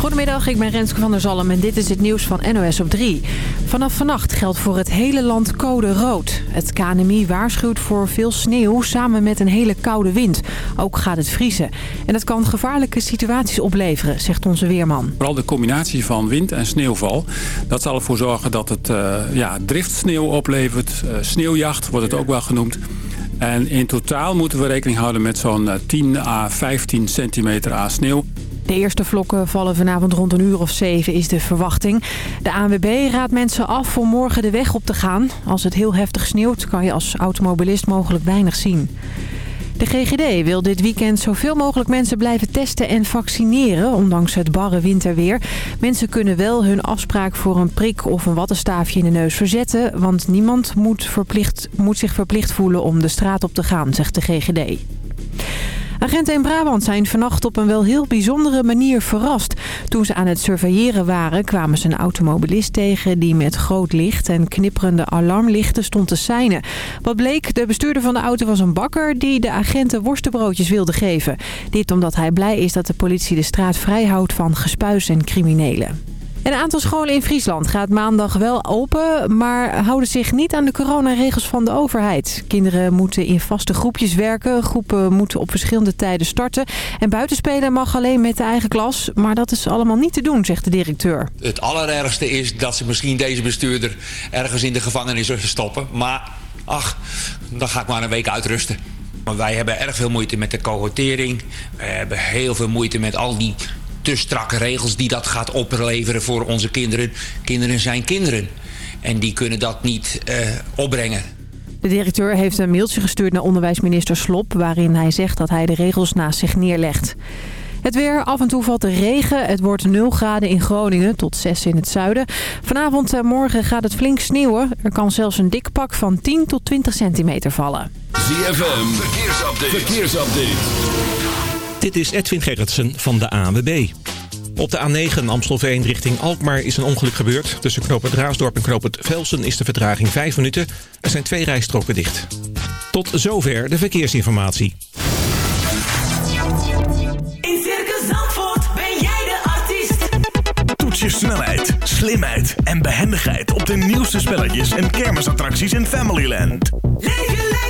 Goedemiddag, ik ben Renske van der Zalm en dit is het nieuws van NOS op 3. Vanaf vannacht geldt voor het hele land code rood. Het KNMI waarschuwt voor veel sneeuw samen met een hele koude wind. Ook gaat het vriezen. En dat kan gevaarlijke situaties opleveren, zegt onze weerman. Vooral de combinatie van wind en sneeuwval. Dat zal ervoor zorgen dat het uh, ja, driftsneeuw oplevert. Uh, sneeuwjacht wordt het ook wel genoemd. En in totaal moeten we rekening houden met zo'n 10 à 15 centimeter aan sneeuw. De eerste vlokken vallen vanavond rond een uur of zeven is de verwachting. De ANWB raadt mensen af om morgen de weg op te gaan. Als het heel heftig sneeuwt kan je als automobilist mogelijk weinig zien. De GGD wil dit weekend zoveel mogelijk mensen blijven testen en vaccineren, ondanks het barre winterweer. Mensen kunnen wel hun afspraak voor een prik of een wattenstaafje in de neus verzetten, want niemand moet, verplicht, moet zich verplicht voelen om de straat op te gaan, zegt de GGD. Agenten in Brabant zijn vannacht op een wel heel bijzondere manier verrast. Toen ze aan het surveilleren waren kwamen ze een automobilist tegen... die met groot licht en knipperende alarmlichten stond te seinen. Wat bleek, de bestuurder van de auto was een bakker... die de agenten worstenbroodjes wilde geven. Dit omdat hij blij is dat de politie de straat vrijhoudt van gespuis en criminelen. Een aantal scholen in Friesland gaat maandag wel open, maar houden zich niet aan de coronaregels van de overheid. Kinderen moeten in vaste groepjes werken, groepen moeten op verschillende tijden starten. En buitenspelen mag alleen met de eigen klas, maar dat is allemaal niet te doen, zegt de directeur. Het allerergste is dat ze misschien deze bestuurder ergens in de gevangenis stoppen. Maar ach, dan ga ik maar een week uitrusten. Wij hebben erg veel moeite met de cohortering. We hebben heel veel moeite met al die te strakke regels die dat gaat opleveren voor onze kinderen. Kinderen zijn kinderen. En die kunnen dat niet uh, opbrengen. De directeur heeft een mailtje gestuurd naar onderwijsminister Slop... waarin hij zegt dat hij de regels naast zich neerlegt. Het weer, af en toe valt de regen. Het wordt 0 graden in Groningen tot 6 in het zuiden. Vanavond en morgen gaat het flink sneeuwen. Er kan zelfs een dik pak van 10 tot 20 centimeter vallen. ZFM, verkeersupdate. verkeersupdate. Dit is Edwin Gerritsen van de ANWB. Op de A9 Amstelveen richting Alkmaar is een ongeluk gebeurd. Tussen knooppunt Raasdorp en knooppunt Velsen is de vertraging 5 minuten. Er zijn twee rijstroken dicht. Tot zover de verkeersinformatie. In Circus Zandvoort ben jij de artiest. Toets je snelheid, slimheid en behendigheid op de nieuwste spelletjes en kermisattracties in Familyland. Leef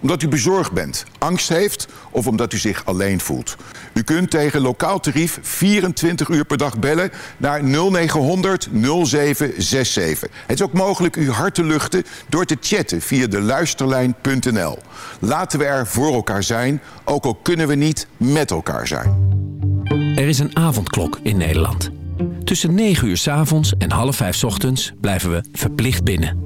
omdat u bezorgd bent, angst heeft of omdat u zich alleen voelt. U kunt tegen lokaal tarief 24 uur per dag bellen naar 0900 0767. Het is ook mogelijk uw hart te luchten door te chatten via de luisterlijn.nl. Laten we er voor elkaar zijn, ook al kunnen we niet met elkaar zijn. Er is een avondklok in Nederland. Tussen 9 uur s avonds en half 5 s ochtends blijven we verplicht binnen.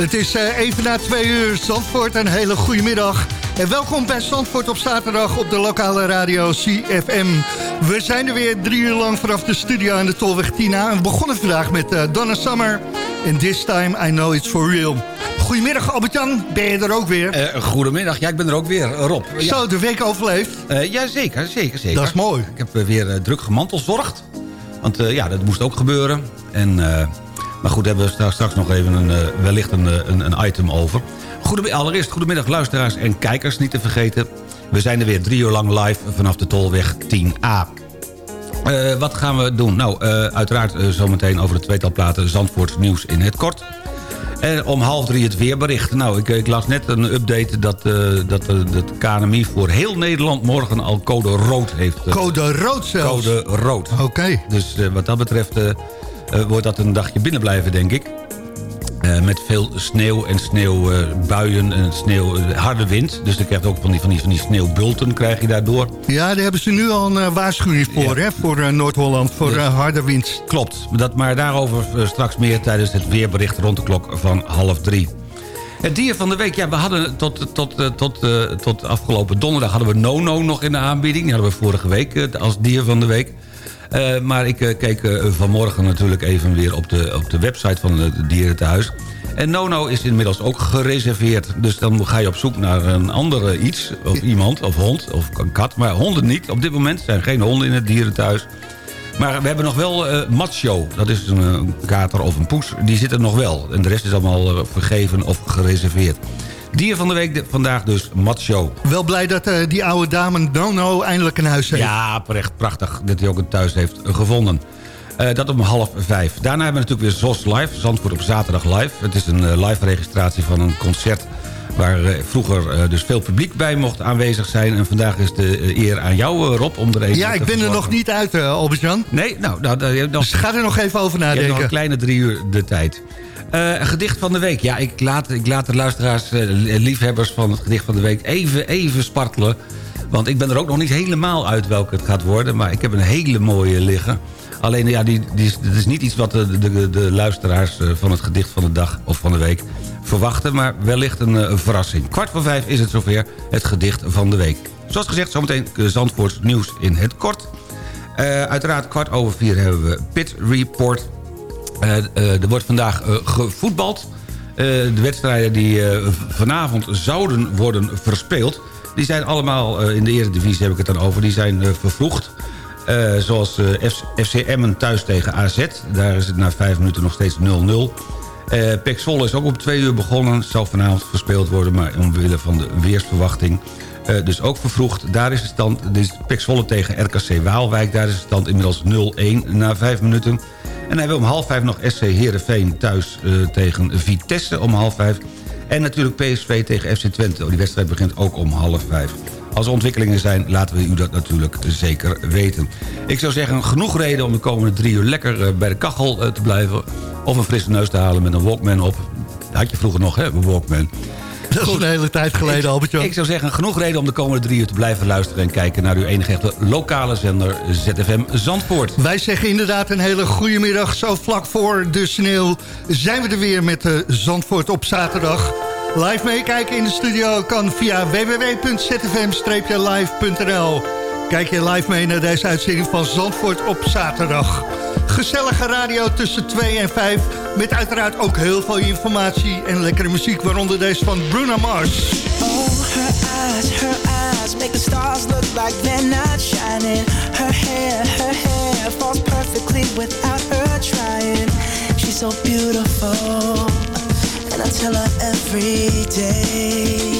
Het is uh, even na twee uur Zandvoort. Een hele goede middag. En welkom bij Zandvoort op zaterdag op de lokale radio CFM. We zijn er weer drie uur lang vanaf de studio aan de Tolweg Tina. En we begonnen vandaag met uh, Donna Summer. And this time I know it's for real. Goedemiddag Albert-Jan, ben je er ook weer? Uh, goedemiddag, ja ik ben er ook weer, Rob. Zo, de week overleefd? Uh, ja, zeker, zeker, zeker. Dat is mooi. Ik heb weer druk gemantelzorgd. Want ja, dat moest ook gebeuren. En... Maar goed, hebben we straks nog even een, wellicht een, een, een item over. Goede, allereerst goedemiddag luisteraars en kijkers, niet te vergeten. We zijn er weer drie uur lang live vanaf de Tolweg 10A. Uh, wat gaan we doen? Nou, uh, uiteraard uh, zometeen over de tweetal platen Zandvoorts nieuws in het kort. En om half drie het weerbericht. Nou, ik, ik las net een update dat, dat het KNMI voor heel Nederland morgen al code rood heeft. code rood zelfs? Code rood. Oké. Okay. Dus wat dat betreft wordt dat een dagje binnen blijven, denk ik. Uh, met veel sneeuw en sneeuwbuien en sneeuw, uh, harde wind. Dus je krijgt ook van die, van die, van die sneeuwbulten krijg je daardoor. Ja, daar hebben ze nu al een waarschuwing voor, ja. hè, voor Noord-Holland, voor harde wind. Klopt, dat, maar daarover straks meer tijdens het weerbericht rond de klok van half drie. Het dier van de week, ja, we hadden tot, tot, tot, tot afgelopen donderdag hadden we Nono nog in de aanbieding. Die hadden we vorige week als dier van de week. Uh, maar ik uh, keek uh, vanmorgen natuurlijk even weer op de, op de website van het dierenthuis. En Nono is inmiddels ook gereserveerd. Dus dan ga je op zoek naar een andere iets. Of iemand, of hond, of een kat. Maar honden niet. Op dit moment zijn geen honden in het dierenthuis. Maar we hebben nog wel Macho. Dat is een kater of een poes. Die zit er nog wel. En de rest is allemaal vergeven of gereserveerd. Dier van de week vandaag dus Macho. Wel blij dat uh, die oude dame Nono eindelijk een huis heeft. Ja, echt prachtig dat hij ook een thuis heeft gevonden. Uh, dat om half vijf. Daarna hebben we natuurlijk weer ZOS Live. Zandvoort op zaterdag live. Het is een uh, live registratie van een concert... waar vroeger dus veel publiek bij mocht aanwezig zijn. En vandaag is de eer aan jou, Rob, om er even Ja, ik ben er nog niet uit, Albert-Jan. Nee? Nou, nou, nou dus ga er nog even over nadenken. Je hebt nog een kleine drie uur de tijd. Uh, gedicht van de week. Ja, ik laat, ik laat de luisteraars, uh, liefhebbers van het gedicht van de week... even, even spartelen. Want ik ben er ook nog niet helemaal uit welke het gaat worden. Maar ik heb een hele mooie liggen. Alleen, ja, die, die, dat is niet iets wat de, de, de luisteraars van het gedicht van de dag of van de week verwachten. Maar wellicht een, verrassing. Kwart voor vijf is het zover het gedicht van de week. Zoals gezegd, zometeen Zandvoorts nieuws in het kort. Uiteraard kwart over vier hebben we Pit Report... Uh, uh, er wordt vandaag uh, gevoetbald. de wedstrijden die vanavond zouden worden verspeeld... die zijn allemaal, in de Eredivisie heb ik het dan over... die zijn vervroegd. zoals FC Emmen thuis tegen AZ. Daar is het na vijf minuten nog steeds 0-0. Uh, Zwolle is ook op twee uur begonnen. Zal vanavond verspeeld worden, maar omwille van de weersverwachting... Uh, dus ook vervroegd. Daar is de stand, dus Zwolle tegen RKC Waalwijk. Daar is de stand inmiddels 0-1 na vijf minuten. En hij wil om half vijf nog SC Heerenveen thuis uh, tegen Vitesse om half vijf. En natuurlijk PSV tegen FC Twente. Die wedstrijd begint ook om half vijf. Als er ontwikkelingen zijn, laten we u dat natuurlijk zeker weten. Ik zou zeggen, genoeg reden om de komende drie uur lekker uh, bij de kachel te blijven. Of een frisse neus te halen met een Walkman op. Dat had je vroeger nog, hè, een Walkman. Dat is een hele tijd geleden, albert Ik zou zeggen, genoeg reden om de komende drie uur te blijven luisteren... en kijken naar uw enige echte lokale zender ZFM Zandvoort. Wij zeggen inderdaad een hele goede middag. Zo vlak voor de sneeuw zijn we er weer met uh, Zandvoort op zaterdag. Live meekijken in de studio kan via www.zfm-live.nl. Kijk je live mee naar deze uitzending van Zandvoort op zaterdag. Gezellige radio tussen 2 en 5. Met uiteraard ook heel veel informatie en lekkere muziek. Waaronder deze van Bruno Mars. Oh, her eyes, her eyes make the stars look like they're not shining. Her hair, her hair falls perfectly without her trying. She's so beautiful. And I tell her every day.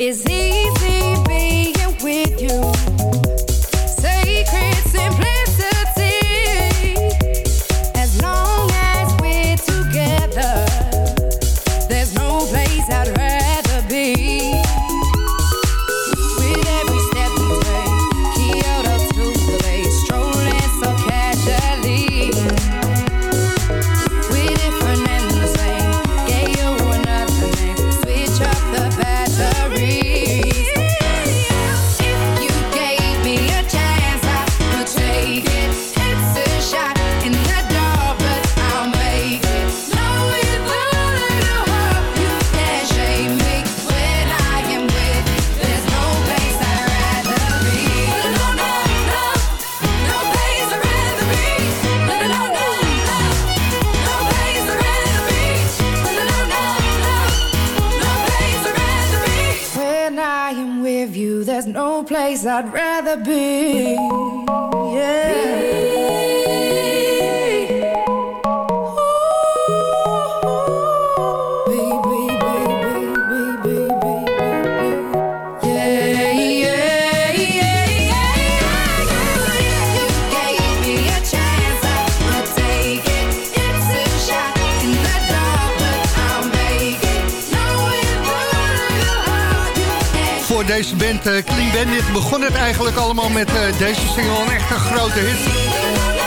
Is he eigenlijk allemaal met eh, deze single. Een echt een grote hit.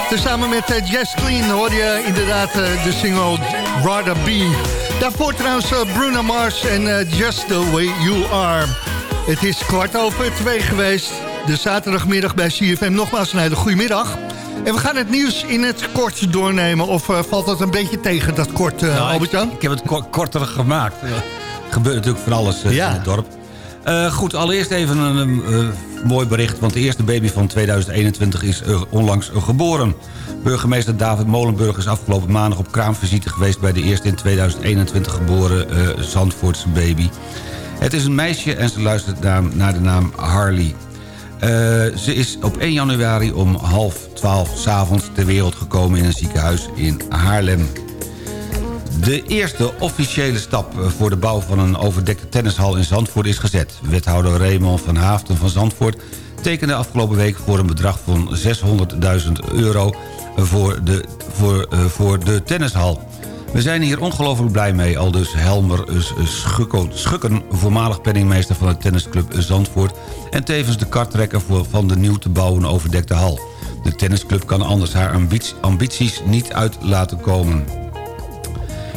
Tezamen met eh, Jess Clean hoor je inderdaad eh, de single Rather Be. Daarvoor trouwens Bruno Mars en Just The Way You Are. Het is kwart over twee geweest. De zaterdagmiddag bij CFM. Nogmaals een hele goede middag. En we gaan het nieuws in het kort doornemen. Of valt dat een beetje tegen, dat kort, uh, Nou, ik, Albert-Jan? ik heb het ko- korter gemaakt. Er gebeurt natuurlijk van alles Ja. in het dorp. Goed, allereerst even een mooi bericht... want de eerste baby van 2021 is eh, onlangs eh, geboren. Burgemeester David Molenburg is afgelopen maandag op kraamvisite geweest... bij de eerste in 2021 geboren eh, Zandvoortse baby. Het is een meisje en ze luistert naar, de naam Harley. Ze is op 1 januari om half 12 s'avonds ter wereld gekomen... in een ziekenhuis in Haarlem. De eerste officiële stap eh, voor de bouw van een overdekte tennishal in Zandvoort is gezet. Wethouder Raymond van Haafden van Zandvoort tekende afgelopen week voor een bedrag van 600.000 euro voor de, voor, eh, voor de tennishal. We zijn hier ongelooflijk blij mee, al dus Helmer Schukken... voormalig penningmeester van de tennisclub Zandvoort... en tevens de karttrekker voor, van de nieuw te bouwen overdekte hal. De tennisclub kan anders haar ambitie- ambities niet uit laten komen.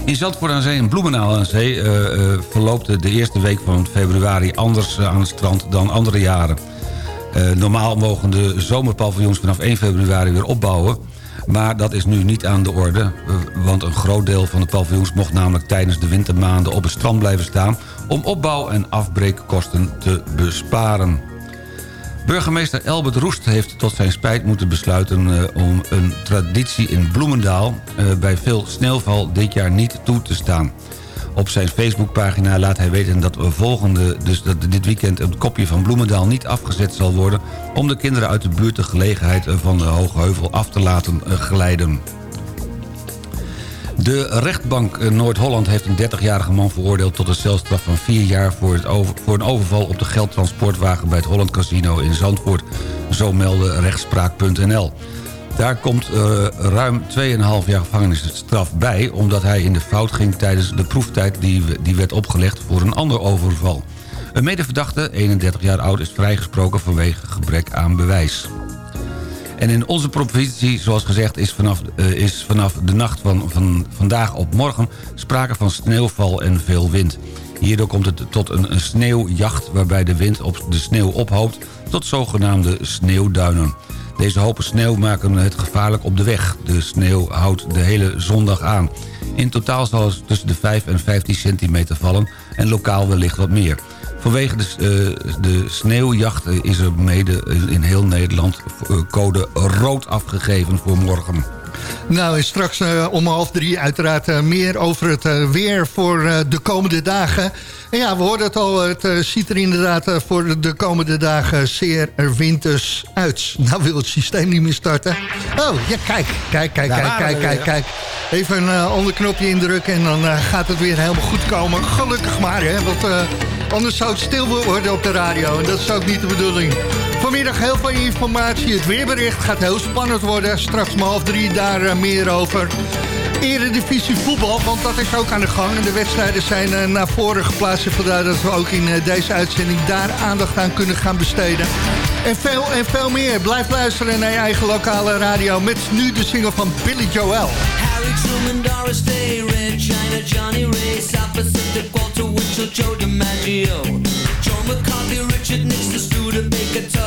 In Zandvoort aan Zee en Bloemendaal aan Zee eh, eh, verloopt de eerste week van februari anders eh, aan het strand dan andere jaren. Normaal mogen de zomerpaviljoens vanaf 1 februari weer opbouwen. Maar dat is nu niet aan de orde, want een groot deel van de paviljoens mocht namelijk tijdens de wintermaanden op het strand blijven staan om opbouw- en afbreekkosten te besparen. Burgemeester Elbert Roest heeft tot zijn spijt moeten besluiten... eh, om een traditie in Bloemendaal eh, bij veel sneeuwval dit jaar niet toe te staan. Op zijn Facebookpagina laat hij weten dat we volgende, dus dat dit weekend een kopje van Bloemendaal niet afgezet zal worden... om de kinderen uit de buurt de gelegenheid van de Hoge Heuvel af te laten eh, glijden. De rechtbank Noord-Holland heeft een 30-jarige man veroordeeld... tot een celstraf van 4 jaar voor, het voor een overval op de geldtransportwagen... bij het Holland Casino in Zandvoort. Zo meldde rechtspraak.nl. Daar komt eh, ruim 2,5 jaar gevangenisstraf bij... omdat hij in de fout ging tijdens de proeftijd die, die werd opgelegd voor een ander overval. Een medeverdachte, 31 jaar oud, is vrijgesproken vanwege gebrek aan bewijs. En in onze provincie, zoals gezegd, is vanaf, eh, is vanaf de nacht van, van vandaag op morgen... sprake van sneeuwval en veel wind. Hierdoor komt het tot een, een sneeuwjacht waarbij de wind op de sneeuw ophoopt... tot zogenaamde sneeuwduinen. Deze hopen sneeuw maken het gevaarlijk op de weg. De sneeuw houdt de hele zondag aan. In totaal zal het tussen de 5 en 15 centimeter vallen... en lokaal wellicht wat meer. Vanwege de, eh, de sneeuwjacht is er mede in heel Nederland eh, code rood afgegeven voor morgen. Nou, en straks eh, om half drie uiteraard eh, meer over het eh, weer voor de komende dagen. En ja, we hoorden het al, het ziet er inderdaad voor de, de komende dagen zeer winters uit. Nou wil het systeem niet meer starten. Oh, ja, kijk, kijk, kijk, Daar kijk, kijk, kijk, kijk. Even een ander knopje indrukken en dan gaat het weer helemaal goed komen. Gelukkig maar, hè, want anders zou het stil worden op de radio. En dat is ook niet de bedoeling. Vanmiddag heel veel informatie. Het weerbericht gaat heel spannend worden. Straks om half drie daar eh, meer over. Eredivisie voetbal, want dat is ook aan de gang. En de wedstrijden zijn eh, naar voren geplaatst. Vandaar dat we ook in eh, deze uitzending daar aandacht aan kunnen gaan besteden. En veel en veel meer. Blijf luisteren naar je eigen lokale radio. Met nu de single van Billy Joel. Harry Truman, Doris Day, Red China, Johnny Ray, South Pacific, Walter Joe DiMaggio, McCarthy, Richard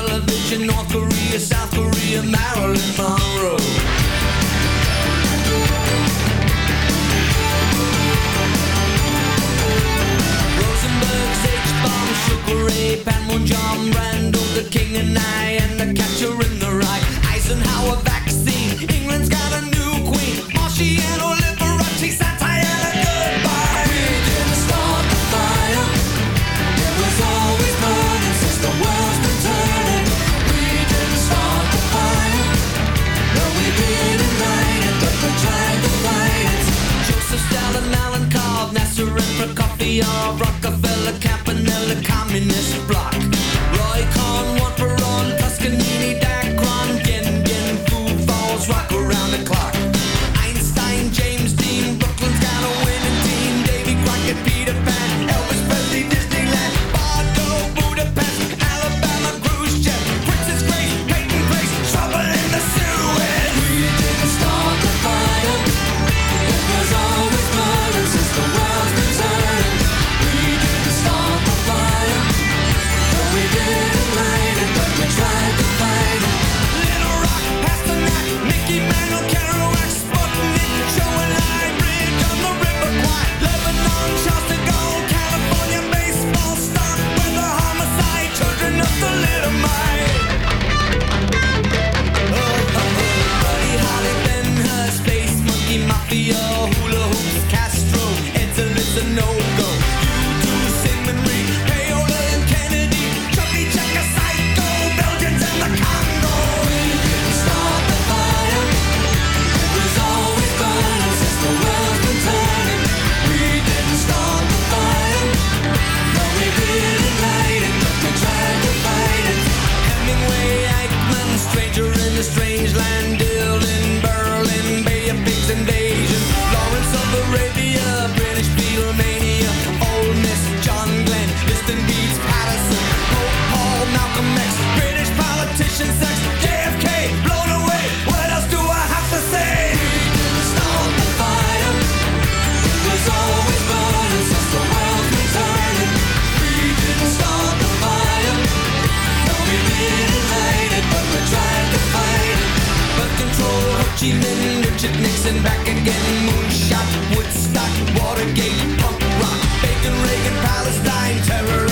Pan John Randall, the King and I, in this block.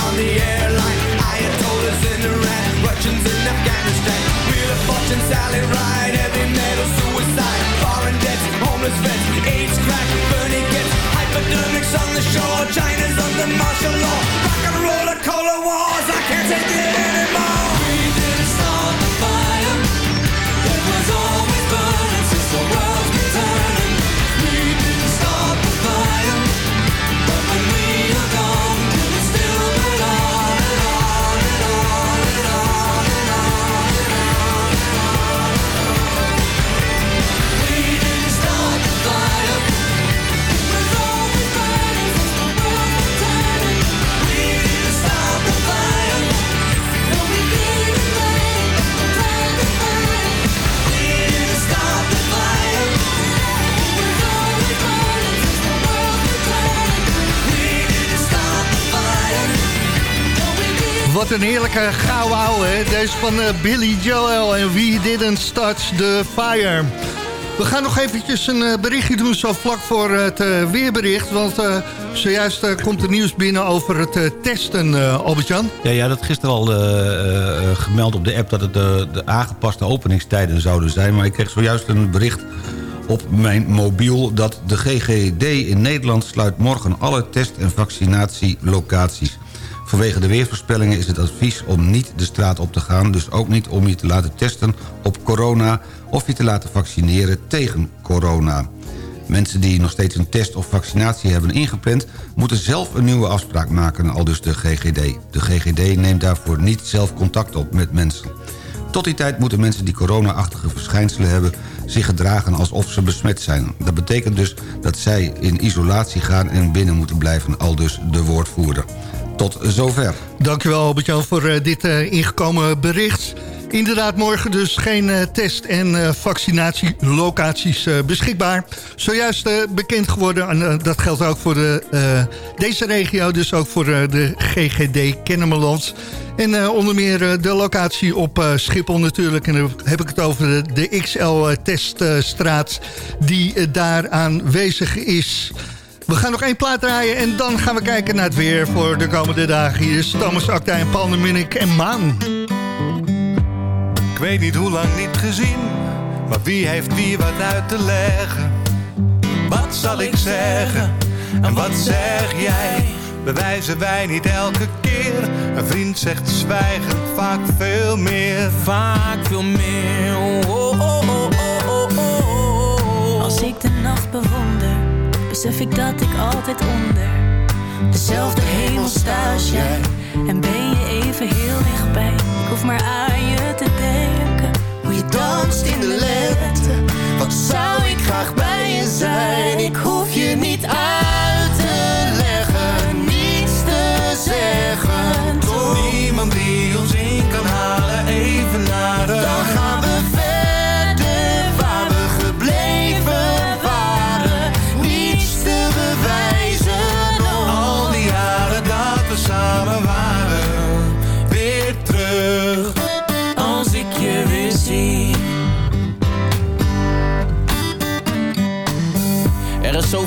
On the airline, I had to Russians in Afghanistan, wheel of buttons, sally ride, heavy metal suicide, foreign debts, homeless vets, AIDS crack, burning cats, hypodermics on the shore, China's under martial law, rock and roll, cola wars, I can't take it Wat een heerlijke ouwe, hè? Deze van eh, Billy Joel en We Didn't Start the Fire. We gaan nog eventjes een eh, berichtje doen zo vlak voor het eh, weerbericht. Want zojuist komt er nieuws binnen over het testen, Albert-Jan. Ja, ja, dat gisteren al gemeld op de app dat het de aangepaste openingstijden zouden zijn. Maar ik kreeg zojuist een bericht op mijn mobiel dat de GGD in Nederland sluit morgen alle test- en vaccinatielocaties. Vanwege de weervoorspellingen is het advies om niet de straat op te gaan... dus ook niet om je te laten testen op corona... of je te laten vaccineren tegen corona. Mensen die nog steeds een test of vaccinatie hebben ingepland... moeten zelf een nieuwe afspraak maken, al dus de GGD. De GGD neemt daarvoor niet zelf contact op met mensen. Tot die tijd moeten mensen die corona-achtige verschijnselen hebben... zich gedragen alsof ze besmet zijn. Dat betekent dus dat zij in isolatie gaan en binnen moeten blijven... al dus de woordvoerder. Tot zover. Dankjewel Albert-Jan voor eh, dit eh, ingekomen bericht. Inderdaad, morgen dus geen eh, test- en vaccinatielocaties beschikbaar. Zojuist bekend geworden, en dat geldt ook voor de, deze regio... dus ook voor de GGD Kennemerland. En onder meer de locatie op Schiphol natuurlijk. En dan heb ik het over de, de XL-teststraat die daar aanwezig is... We gaan nog één plaat draaien en dan gaan we kijken naar het weer voor de komende dagen. Hier is Thomas Acta en Paul en Maan. Ik weet niet hoe lang niet gezien, maar wie heeft wie wat uit te leggen? Wat zal ik zeggen en wat zeg jij? Bewijzen wij niet elke keer? Een vriend zegt zwijgend vaak veel meer. Vaak veel meer. Oh, oh, oh, oh, oh, oh, oh. Als ik de nacht bewonder, besef ik dat ik altijd onder dezelfde hemel sta als jij. En ben je even heel dichtbij. Ik hoef maar aan je te denken. Hoe je danst in de lente. Wat zou ik graag bij je zijn? Ik hoef je niet uit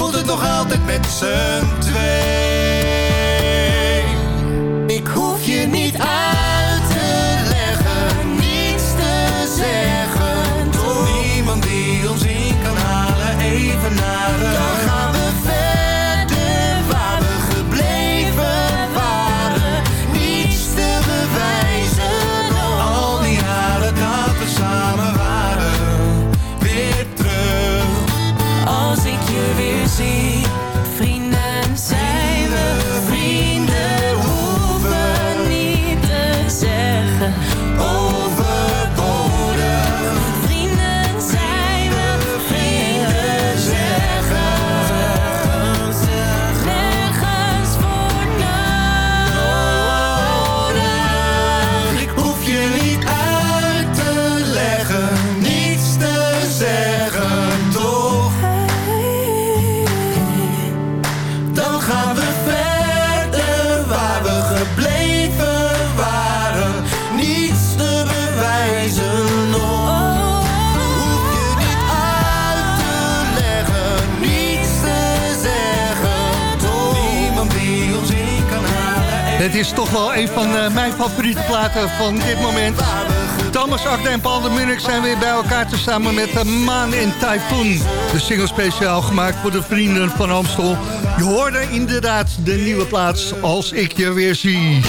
voelt het nog altijd met z'n twee. Van eh, mijn favoriete platen van dit moment. Thomas Akde en Paul de Munich zijn weer bij elkaar te samen met uh, Maan en Typhoon. De single speciaal gemaakt voor de vrienden van Amstel. Je hoorde inderdaad de nieuwe plaats Als ik je weer zie.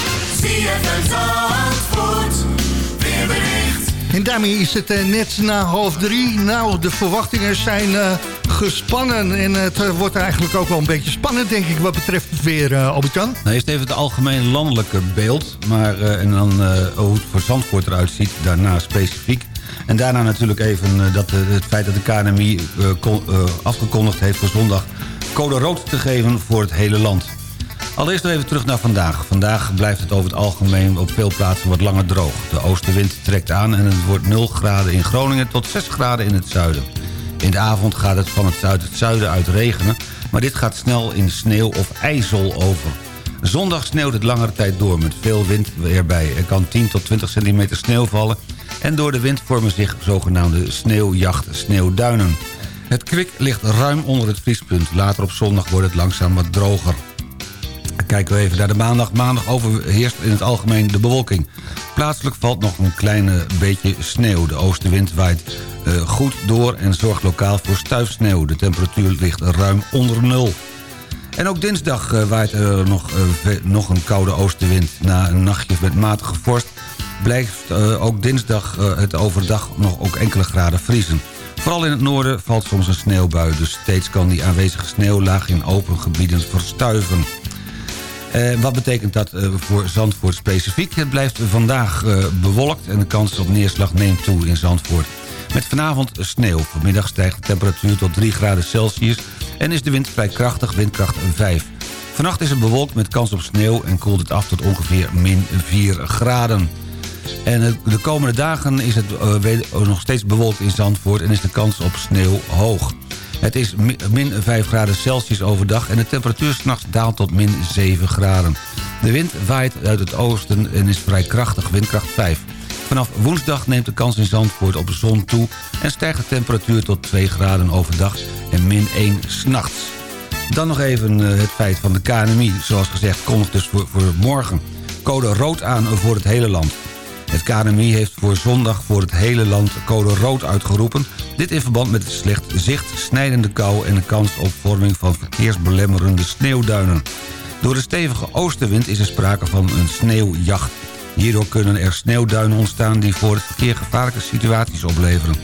En daarmee is het eh, net na half drie. Nou, de verwachtingen zijn eh, gespannen. En het eh, wordt eigenlijk ook wel een beetje spannend, denk ik, wat betreft het weer, uh, Albert-Jan. Nou, eerst even het algemeen landelijke beeld. Maar, en dan hoe het voor Zandvoort eruit ziet, daarna specifiek. En daarna natuurlijk even dat, het feit dat de KNMI afgekondigd heeft voor zondag... code rood te geven voor het hele land. Allereerst even terug naar vandaag. Vandaag blijft het over het algemeen op veel plaatsen wat langer droog. De oostenwind trekt aan en het wordt 0 graden in Groningen tot 6 graden in het zuiden. In de avond gaat het van het zuid het zuiden uit regenen... maar dit gaat snel in sneeuw of ijzel over. Zondag sneeuwt het langere tijd door met veel wind erbij. Er kan 10 tot 20 centimeter sneeuw vallen... en door de wind vormen zich zogenaamde sneeuwjacht sneeuwduinen. Het kwik ligt ruim onder het vriespunt. Later op zondag wordt het langzaam wat droger. Kijken we even naar de maandag. Maandag overheerst in het algemeen de bewolking. Plaatselijk valt nog een klein beetje sneeuw. De oostenwind waait uh, goed door en zorgt lokaal voor stuifsneeuw. De temperatuur ligt ruim onder nul. En ook dinsdag uh, waait er nog, uh, nog een koude oostenwind. Na een nachtje met matige vorst blijft ook dinsdag het overdag nog ook enkele graden vriezen. Vooral in het noorden valt soms een sneeuwbui... dus steeds kan die aanwezige sneeuwlaag in open gebieden verstuiven. Uh, wat betekent dat uh, voor Zandvoort specifiek? Het blijft vandaag uh, bewolkt en de kans op neerslag neemt toe in Zandvoort. Met vanavond sneeuw. Vanmiddag stijgt de temperatuur tot 3 graden Celsius... en is de wind vrij krachtig, windkracht 5. Vannacht is het bewolkt met kans op sneeuw... en koelt het af tot ongeveer min 4 graden. En de komende dagen is het nog steeds bewolkt in Zandvoort... en is de kans op sneeuw hoog. Het is min 5 graden Celsius overdag en de temperatuur s'nachts daalt tot min 7 graden. De wind waait uit het oosten en is vrij krachtig, windkracht 5. Vanaf woensdag neemt de kans in Zandvoort op de zon toe... en stijgt de temperatuur tot 2 graden overdag en min 1 s'nachts. Dan nog even eh, het feit van de KNMI. Zoals gezegd, kondigt dus voor, voor morgen code rood aan voor het hele land. Het KNMI heeft voor zondag voor het hele land code rood uitgeroepen. Dit in verband met het slecht zicht, snijdende kou... en de kans op vorming van verkeersbelemmerende sneeuwduinen. Door de stevige oostenwind is er sprake van een sneeuwjacht. Hierdoor kunnen er sneeuwduinen ontstaan die voor het verkeer gevaarlijke situaties opleveren.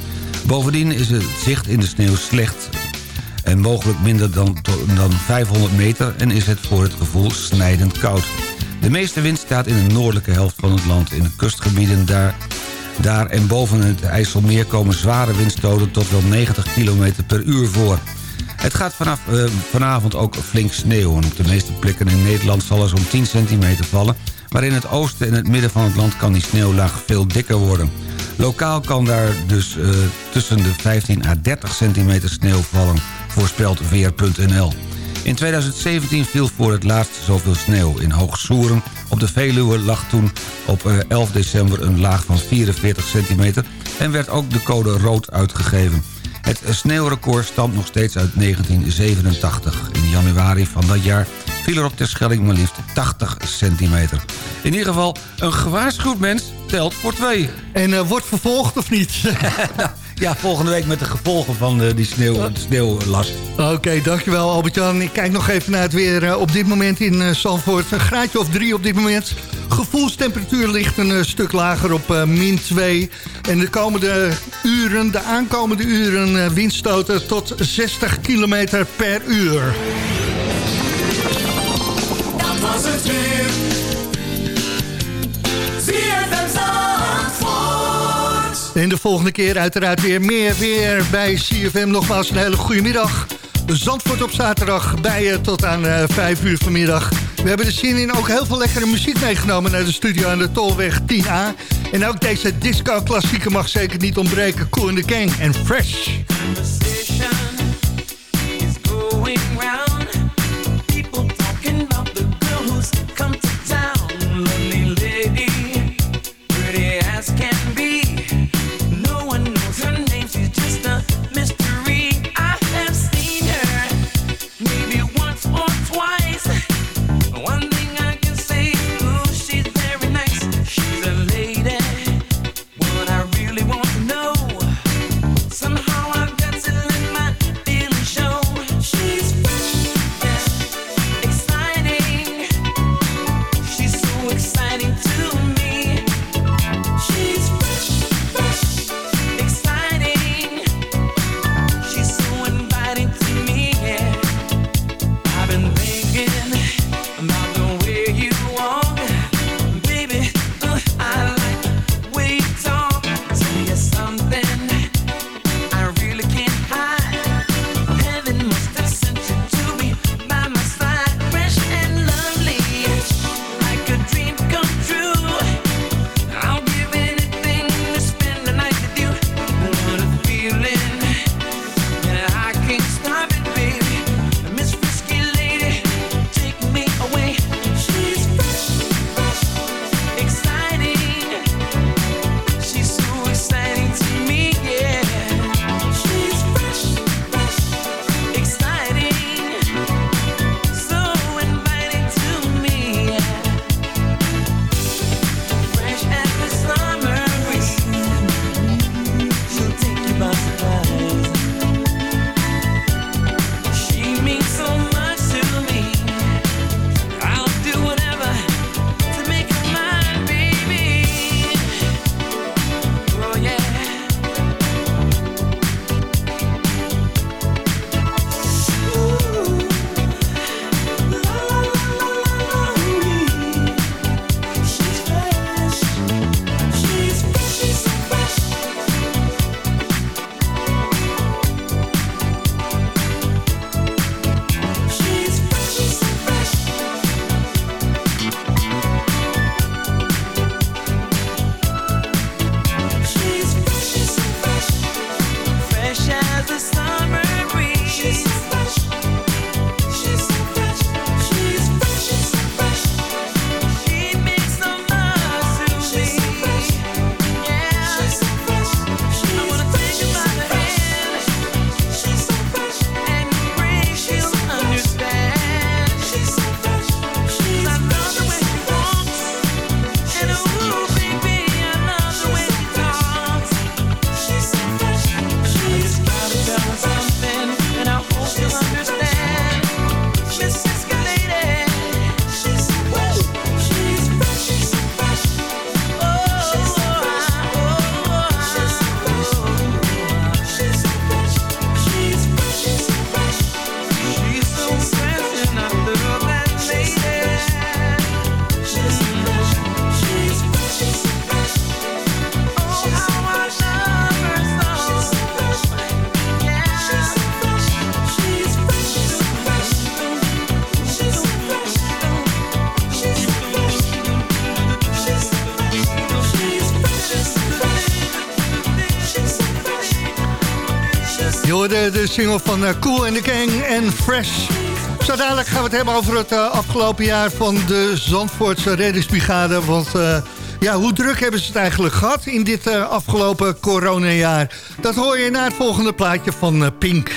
Bovendien is het zicht in de sneeuw slecht en mogelijk minder dan, dan 500 meter... en is het voor het gevoel snijdend koud. De meeste wind staat in de noordelijke helft van het land. In de kustgebieden daar, daar en boven het IJsselmeer komen zware windstoten tot wel 90 km per uur voor. Het gaat vanaf uh, vanavond ook flink sneeuwen. Op de meeste plekken in Nederland zal er zo'n 10 centimeter vallen... maar in het oosten en het midden van het land kan die sneeuwlaag veel dikker worden. Lokaal kan daar dus uh, tussen de 15 à 30 centimeter sneeuw vallen, voorspelt Weer.nl. In 2017 viel voor het laatst zoveel sneeuw. In Hoogsoeren op de Veluwe lag toen op 11 december een laag van 44 centimeter... en werd ook de code rood uitgegeven. Het sneeuwrecord stamt nog steeds uit 1987. In januari van dat jaar viel er op Terschelling maar liefst 80 centimeter. In ieder geval, een gewaarschuwd mens telt voor twee. En uh, wordt vervolgd of niet? ja, volgende week met de gevolgen van uh, die sneeuw, de sneeuwlast. Oké, okay, dankjewel Albert-Jan. Ik kijk nog even naar het weer uh, op dit moment in uh, Zandvoort. Een graadje of drie op dit moment. Gevoelstemperatuur ligt een stuk lager op min 2. En de komende uren, de aankomende uren, windstoten tot 60 km per uur. Dat was het weer. En de volgende keer uiteraard weer meer weer bij CFM. Nogmaals een hele goede middag. Zandvoort op zaterdag bij je tot aan uh, eh, 5 uur vanmiddag. We hebben er zin in ook heel veel lekkere muziek meegenomen naar de studio aan de Tolweg 10A. En ook deze disco-klassieker mag zeker niet ontbreken. Cool in the Gang en Fresh. De single van eh, Cool and the Gang en Fresh. Zo dadelijk gaan we het hebben over het eh, afgelopen jaar van de Zandvoortse reddingsbrigade. Want eh, ja, hoe druk hebben ze het eigenlijk gehad in dit eh, afgelopen coronajaar? Dat hoor je na het volgende plaatje van Pink.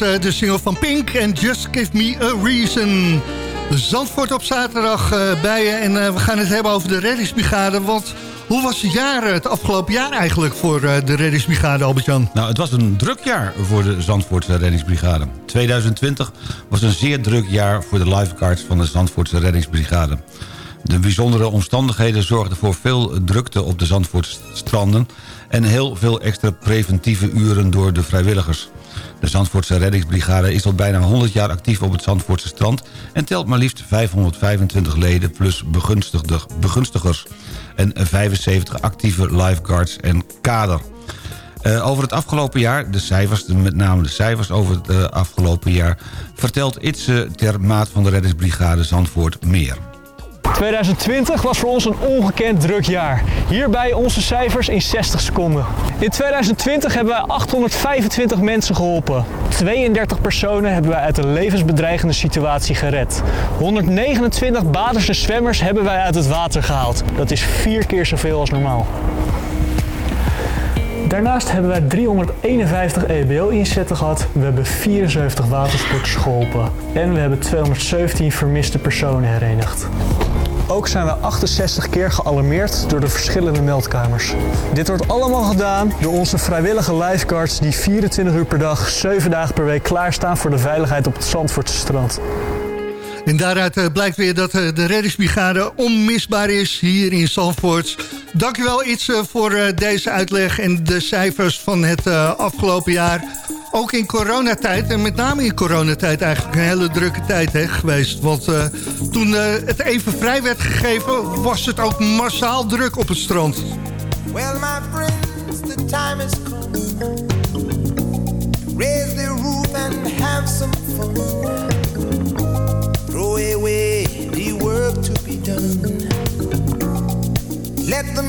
eh, de single van Pink en Just Give Me a Reason. Zandvoort op zaterdag eh, bij je en eh, we gaan het hebben over de reddingsbrigade. Want hoe was het jaar, het afgelopen jaar eigenlijk voor de reddingsbrigade, Albert-Jan? Nou, het was een druk jaar voor de Zandvoortse reddingsbrigade. 2020 was een zeer druk jaar voor de lifeguards van de Zandvoortse reddingsbrigade. De bijzondere omstandigheden zorgden voor veel drukte op de Zandvoortse stranden... en heel veel extra preventieve uren door de vrijwilligers. De Zandvoortse reddingsbrigade is al bijna 100 jaar actief op het Zandvoortse strand... en telt maar liefst 525 leden plus begunstigers... en 75 actieve lifeguards en kader. Eh, over het afgelopen jaar, de cijfers, met name de cijfers over het eh, afgelopen jaar... vertelt Itse ter maat van de reddingsbrigade Zandvoort meer. 2020 was voor ons een ongekend druk jaar. Hierbij onze cijfers in 60 seconden. In 2020 hebben wij 825 mensen geholpen. 32 personen hebben wij uit een levensbedreigende situatie gered. 129 baders en zwemmers hebben wij uit het water gehaald. Dat is vier keer zoveel als normaal. Daarnaast hebben wij 351 EBO-inzetten gehad. We hebben 74 watersporters geholpen. En we hebben 217 vermiste personen herenigd. Ook zijn we 68 keer gealarmeerd door de verschillende meldkamers. Dit wordt allemaal gedaan door onze vrijwillige lifeguards die 24 uur per dag, 7 dagen per week klaarstaan voor de veiligheid op het Zandvoortse strand. En daaruit eh, blijkt weer dat eh, de reddingsbrigade onmisbaar is hier in Zandvoort. Dankjewel iets eh, voor eh, deze uitleg en de cijfers van het afgelopen jaar. Ook in coronatijd, en met name in coronatijd eigenlijk een hele drukke tijd hè, geweest. Want toen het even vrij werd gegeven, was het ook massaal druk op het strand. Well, my time has come.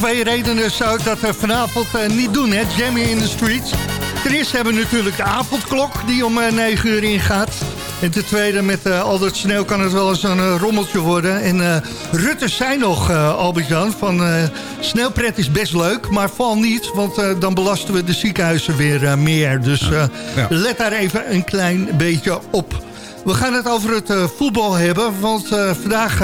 twee redenen zou ik dat eh, vanavond eh, niet doen, hè? Jammy in the Streets. Ten eerste hebben we natuurlijk de avondklok die om eh, 9 uur ingaat. En ten tweede, met eh, al dat sneeuw kan het wel eens een eh, rommeltje worden. En uh, Rutte zei nog, Albert-Jan, van sneeuwpret is best leuk, maar val niet. Want dan belasten we de ziekenhuizen weer meer. Dus let daar even een klein beetje op. We gaan het over het voetbal hebben, want vandaag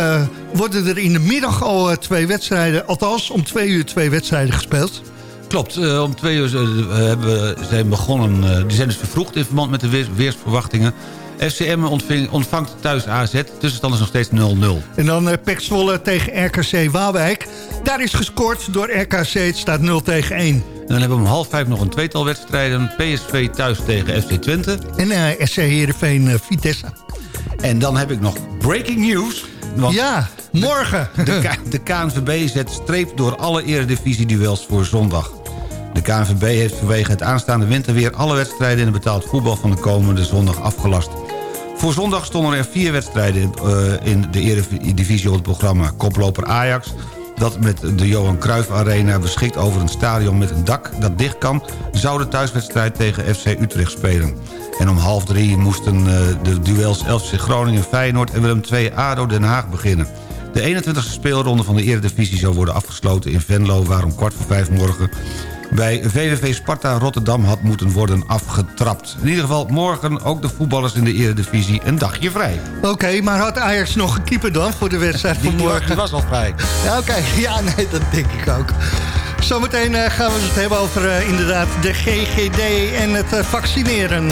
worden er in de middag al twee wedstrijden, althans om twee uur twee wedstrijden gespeeld. Klopt, uh, om twee uur uh, hebben we, zijn begonnen, uh, die zijn dus vervroegd in verband met de weers, weersverwachtingen. FCM ontving, ontvangt thuis AZ, tussenstand is nog steeds 0-0. En dan uh, Pek Zwolle tegen RKC Waalwijk. Daar is gescoord door RKC, het staat 0 tegen 1. En dan hebben we om half vijf nog een tweetal wedstrijden. PSV thuis tegen FC Twente. En SC Heerenveen Vitesse. En dan heb ik nog breaking news. Ja, morgen. De, de, de KNVB zet streep door alle eredivisie-duels voor zondag. De KNVB heeft vanwege het aanstaande winterweer... alle wedstrijden in het betaald voetbal van de komende zondag afgelast. Voor zondag stonden er vier wedstrijden uh, in de Eredivisie op het programma. Koploper Ajax, dat met de Johan Cruijff Arena beschikt over een stadion met een dak dat dicht kan... zou de thuiswedstrijd tegen FC Utrecht spelen. En om half drie moesten uh, de duels FC Groningen, Feyenoord en Willem II ADO Den Haag beginnen. De 21e speelronde van de Eredivisie zou worden afgesloten in Venlo... waar om kwart voor vijf morgen bij VVV Sparta Rotterdam had moeten worden afgetrapt. In ieder geval morgen ook de voetballers in de eredivisie een dagje vrij. Oké, maar had Ajax nog een keeper dan voor de wedstrijd van morgen? Die was al vrij. Ja, Oké, ja, nee, dat denk ik ook. Zometeen uh, gaan we het hebben over uh, inderdaad de GGD en het uh, vaccineren.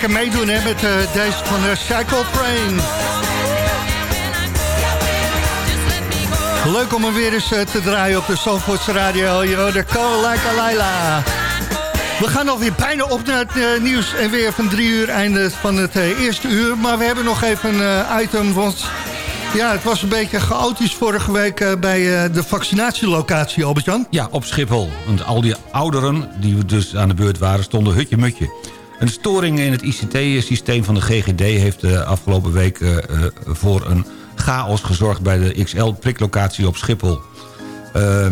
Lekker meedoen hè, met uh, deze van uh, Cycle Train. Leuk om hem weer eens uh, te draaien op de Zandvoortse radio. Yo, de Call Like a Laila. We gaan alweer bijna op naar het nieuws en weer van drie uur einde van het eerste uur. Maar we hebben nog even een item, want ja, het was een beetje chaotisch vorige week bij de vaccinatielocatie, Albert-Jan. Ja, op Schiphol. Want al die ouderen die dus aan de beurt waren, stonden hutje-mutje. Een storing in het ICT-systeem van de GGD heeft de afgelopen week uh, voor een chaos gezorgd bij de XL-priklocatie op Schiphol. Uh,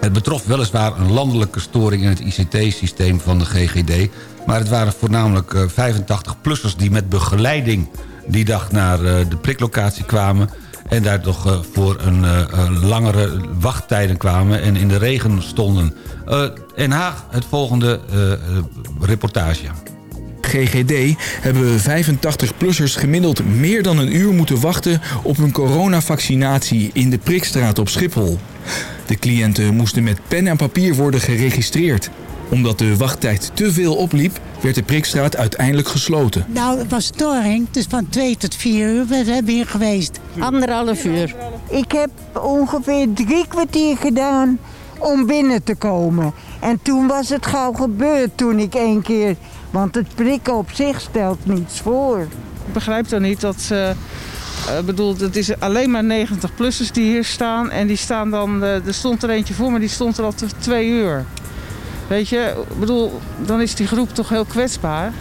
Het betrof weliswaar een landelijke storing in het ICT-systeem van de GGD... maar het waren voornamelijk eh, 85-plussers die met begeleiding... die dag naar eh, de priklocatie kwamen... en daar toch eh, voor een eh, eh, langere wachttijden kwamen en in de regen stonden. Den Haag, het volgende reportage. GGD hebben 85-plussers gemiddeld meer dan een uur moeten wachten op een coronavaccinatie in de prikstraat op Schiphol. De cliënten moesten met pen en papier worden geregistreerd. Omdat de wachttijd te veel opliep, werd de prikstraat uiteindelijk gesloten. Nou, het was storing, dus van twee tot vier uur we zijn hier geweest. Anderhalf uur. Ik heb ongeveer drie kwartier gedaan om binnen te komen. En toen was het gauw gebeurd toen ik één keer... Want het prikken op zich stelt niets voor. Ik begrijp dan niet dat ze... Ik bedoel, het is alleen maar 90-plussers die hier staan. En die staan dan... eh, er stond er eentje voor, maar die stond er al te- twee uur. Weet je, ik bedoel, dan is die groep toch heel kwetsbaar.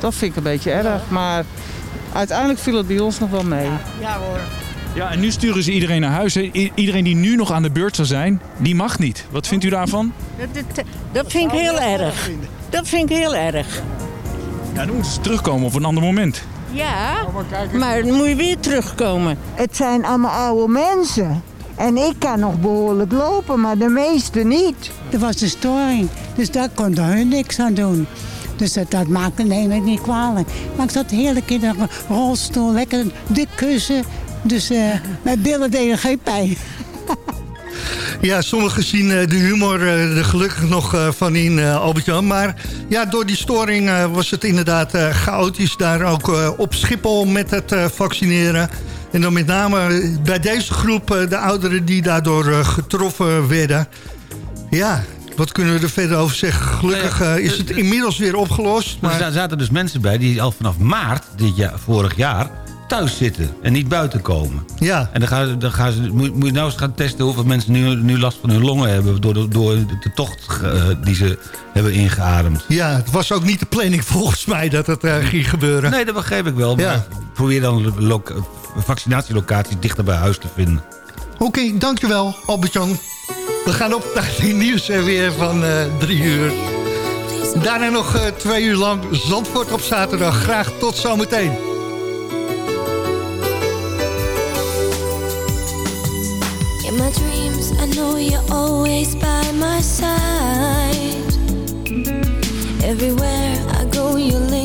Dat vind ik een beetje erg. Maar uiteindelijk viel het bij ons nog wel mee. Ja hoor. Ja, en nu sturen ze iedereen naar huis. I- iedereen die nu nog aan de beurt zou zijn, die mag niet. Wat vindt u daarvan? Dat, dat, dat vind ik heel erg. Dat vind ik heel erg. Ja, dan moeten ze terugkomen op een ander moment. Ja, maar dan moet je weer terugkomen. Het zijn allemaal oude mensen. En ik kan nog behoorlijk lopen, maar de meesten niet. Er was een storing, dus daar konden hun niks aan doen. Dus dat, dat maakt neem ik niet kwalijk. Maar ik zat heerlijk in een rolstoel, lekker dik kussen. Dus eh, mijn billen deden geen pijn. Ja, sommigen zien eh, de humor eh, er gelukkig nog eh, van in, eh, Albert-Jan. Maar ja, door die storing eh, was het inderdaad eh, chaotisch daar ook eh, op Schiphol met het eh, vaccineren. En dan met name eh, bij deze groep eh, de ouderen die daardoor eh, getroffen werden. Ja, wat kunnen we er verder over zeggen? Gelukkig eh, is het inmiddels weer opgelost. Maar er zaten dus mensen bij die al vanaf maart dit jaar, vorig jaar thuis zitten en niet buiten komen. Ja. En dan gaan, dan gaan ze, moet, je nou eens gaan testen hoeveel mensen nu, nu last van hun longen hebben... door de, door de tocht die ze hebben ingeademd. ja, het was ook niet de planning volgens mij dat het ging gebeuren. Nee, dat begreep ik wel. Maar Ja. probeer dan vaccinatielocaties dichter bij huis te vinden. Oké, dankjewel Albert-Jan. We gaan op naar het nieuws er weer van eh, drie uur. Daarna nog eh, twee uur lang Zandvoort op zaterdag. Graag tot zometeen. In my dreams, I know you're always by my side. Everywhere I go, you linger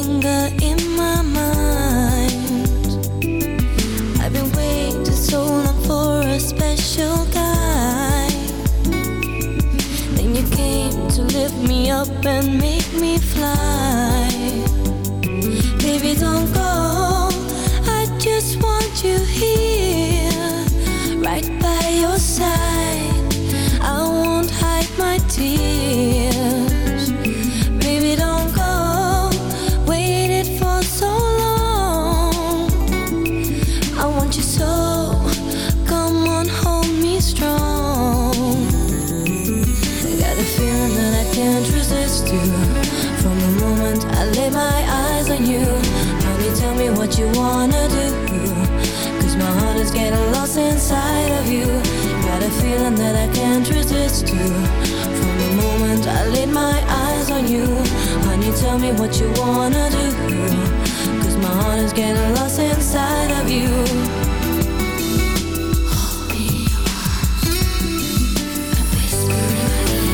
special guy. Then you came to lift me up and make me fly. Baby, don't go. I just want you here, tell me what you wanna do. Cause my heart is getting lost inside of you.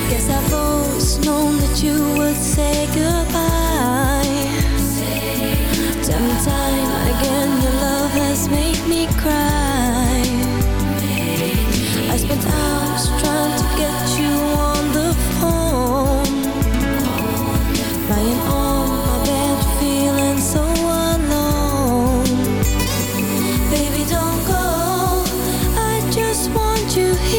Guess I've always known that you would you here,